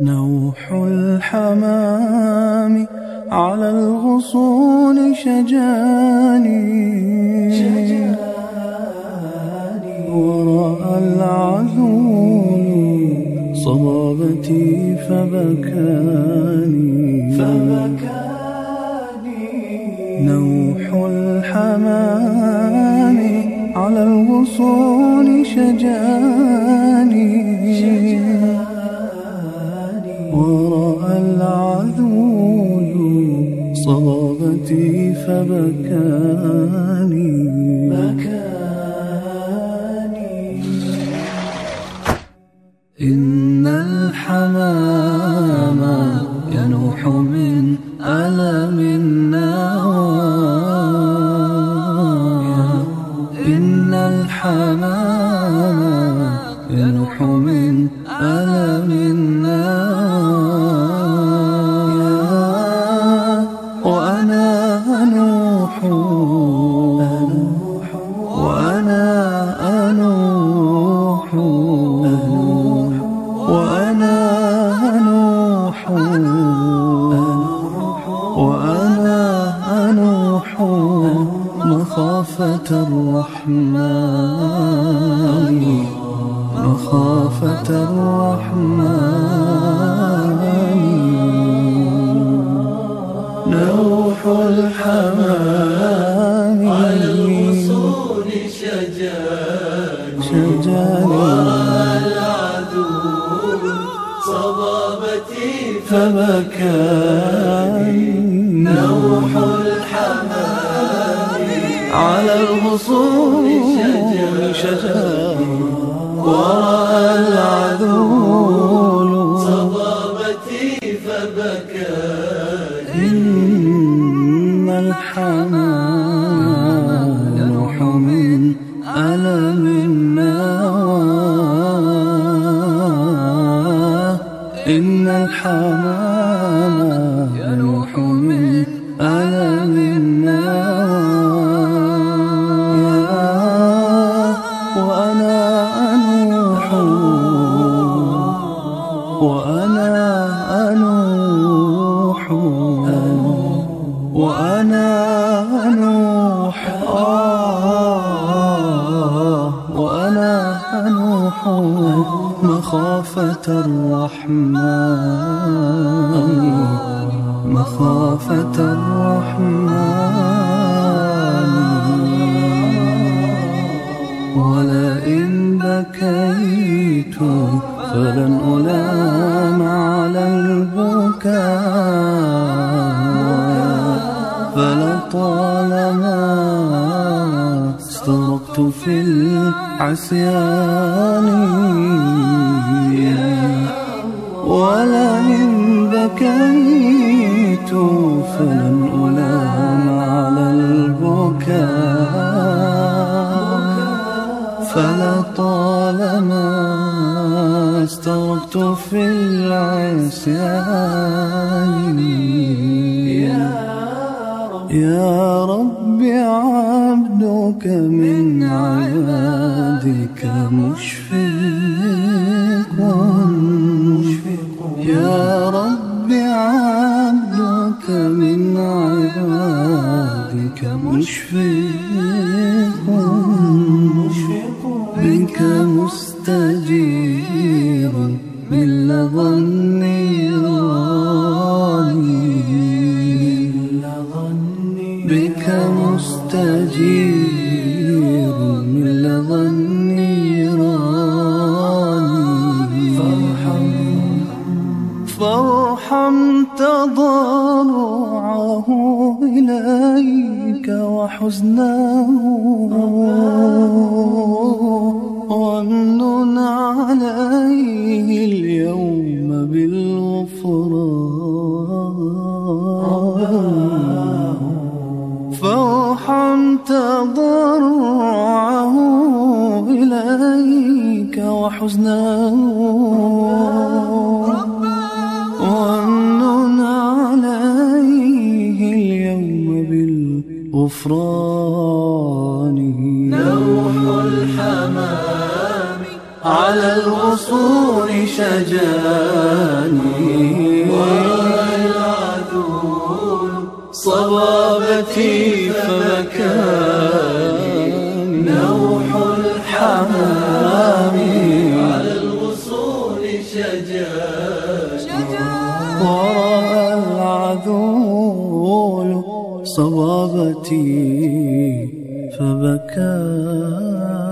نوح الحمام على الغصون شجاني. ورأى العذول صبابتي فبكاني فبكاني. نوح الحمام على الغصون شجاني. صبابتي فبكاني. بكاني. إن الحمام ينوح من ألم النوى. إن الحمام ينوح من ألم النوى. أنوح وأنا أنوح وأنا أنوح وأنا أنوح مخافة الرحمن مخافة الرحمن الوصول شجاني. صبابتي فبكاني نوح الحمام على الغصون شجاني. ورأى العذول صبابتي فبكاني إن الحمام إن الحمام ينوح من ألم النوى. وأنا أنوح وأنا أنوح وأنا أنوح. آه وأنا أنوح. مخافة الرحمن مخافة الرحمن. ولئن بكيت فلن ألام على البكاء. فلطالما استرقت في العصيان. ولئن بكيت فلن ألام على البكاء فلطالما استرقت في العصيان. يا رب عبدك من عبادك مشفق مشفق بك مستجير من لظى النيران بك مستجير من لظى النيران فارحم فارحم تضرعه إليك وحزنه وامنن عليه اليوم بالغفران. فارحم تضرعه إليك وحزنه غفرانه. نوح الحمام على الغصون شجاني. والعذول صبابتي فبكاني فبكى.